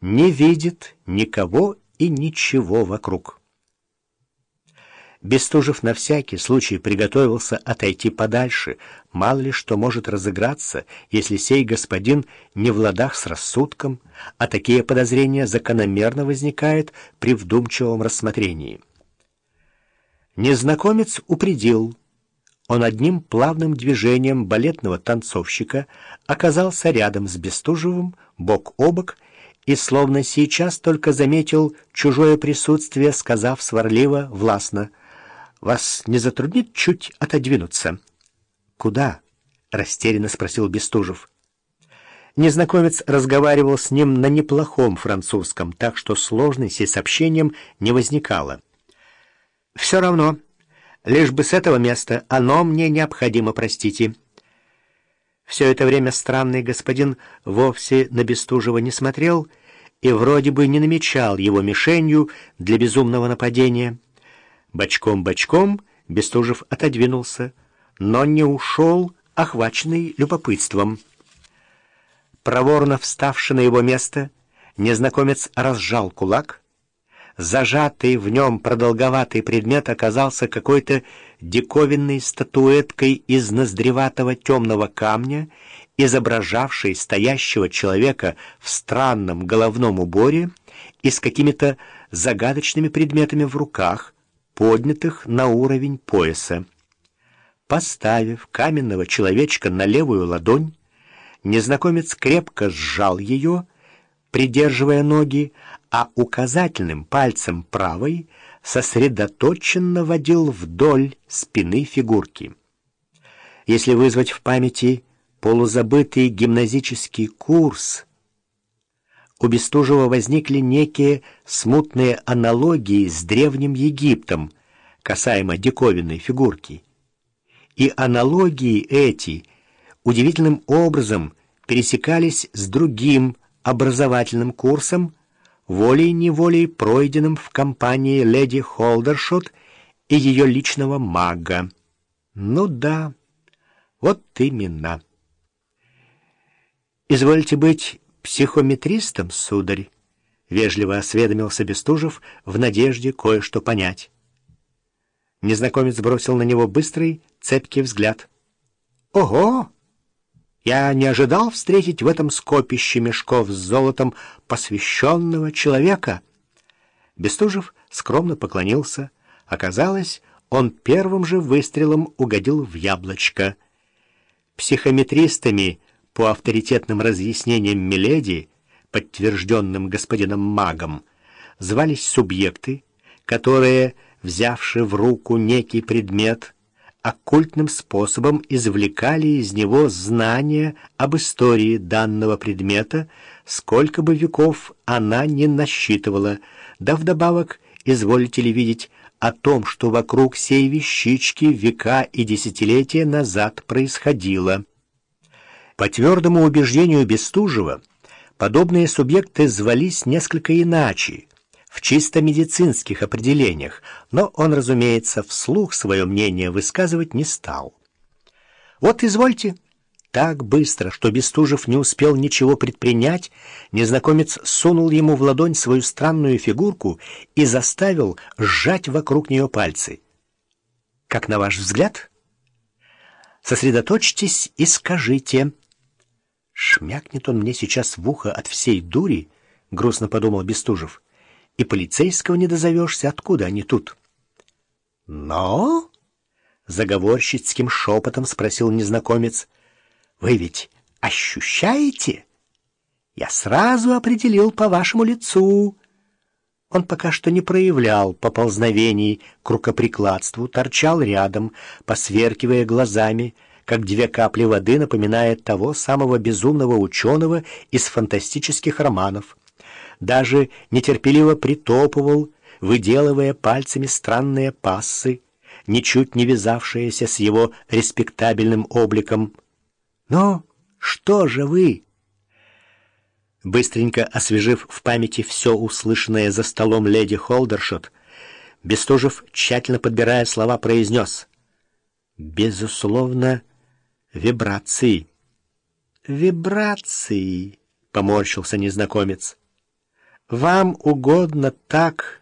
не видит никого и ничего вокруг. Бестужев на всякий случай приготовился отойти подальше, мало ли что может разыграться, если сей господин не в ладах с рассудком, а такие подозрения закономерно возникают при вдумчивом рассмотрении. Незнакомец упредил. Он одним плавным движением балетного танцовщика оказался рядом с Бестужевым, бок о бок, и словно сейчас только заметил чужое присутствие, сказав сварливо, властно, «Вас не затруднит чуть отодвинуться?» «Куда?» — растерянно спросил Бестужев. Незнакомец разговаривал с ним на неплохом французском, так что сложностей с общением не возникало. «Все равно, лишь бы с этого места, оно мне необходимо, простите». Все это время странный господин вовсе на Бестужева не смотрел и вроде бы не намечал его мишенью для безумного нападения. Бочком-бочком Бестужев отодвинулся, но не ушел, охваченный любопытством. Проворно вставший на его место, незнакомец разжал кулак. Зажатый в нем продолговатый предмет оказался какой-то диковинной статуэткой из ноздреватого темного камня, изображавшей стоящего человека в странном головном уборе и с какими-то загадочными предметами в руках, поднятых на уровень пояса. Поставив каменного человечка на левую ладонь, незнакомец крепко сжал ее, придерживая ноги, а указательным пальцем правой сосредоточенно водил вдоль спины фигурки. Если вызвать в памяти полузабытый гимназический курс, у Бестужева возникли некие смутные аналогии с Древним Египтом, касаемо диковинной фигурки. И аналогии эти удивительным образом пересекались с другим образовательным курсом, волей-неволей пройденным в компании леди Холдершот и ее личного мага. Ну да, вот именно. «Извольте быть психометристом, сударь», — вежливо осведомился Бестужев в надежде кое-что понять. Незнакомец бросил на него быстрый, цепкий взгляд. «Ого!» Я не ожидал встретить в этом скопище мешков с золотом посвященного человека. Бестужев скромно поклонился. Оказалось, он первым же выстрелом угодил в яблочко. Психометристами, по авторитетным разъяснениям Миледи, подтвержденным господином магом, звались субъекты, которые, взявши в руку некий предмет, оккультным способом извлекали из него знания об истории данного предмета, сколько бы веков она не насчитывала, да вдобавок, изволите ли видеть, о том, что вокруг сей вещички века и десятилетия назад происходило. По твердому убеждению Бестужева, подобные субъекты звались несколько иначе — в чисто медицинских определениях, но он, разумеется, вслух свое мнение высказывать не стал. «Вот, извольте». Так быстро, что Бестужев не успел ничего предпринять, незнакомец сунул ему в ладонь свою странную фигурку и заставил сжать вокруг нее пальцы. «Как на ваш взгляд?» «Сосредоточьтесь и скажите». «Шмякнет он мне сейчас в ухо от всей дури», — грустно подумал Бестужев и полицейского не дозовешься, откуда они тут. Но? Заговорщицким шепотом спросил незнакомец. Вы ведь ощущаете? Я сразу определил по вашему лицу. Он пока что не проявлял поползновений к рукоприкладству, торчал рядом, посверкивая глазами, как две капли воды напоминает того самого безумного ученого из фантастических романов даже нетерпеливо притопывал, выделывая пальцами странные пассы, ничуть не вязавшиеся с его респектабельным обликом. «Но что же вы?» Быстренько освежив в памяти все услышанное за столом леди Холдершот, Бестужев, тщательно подбирая слова, произнес «Безусловно, вибрации». «Вибрации», — поморщился незнакомец. Вам угодно так,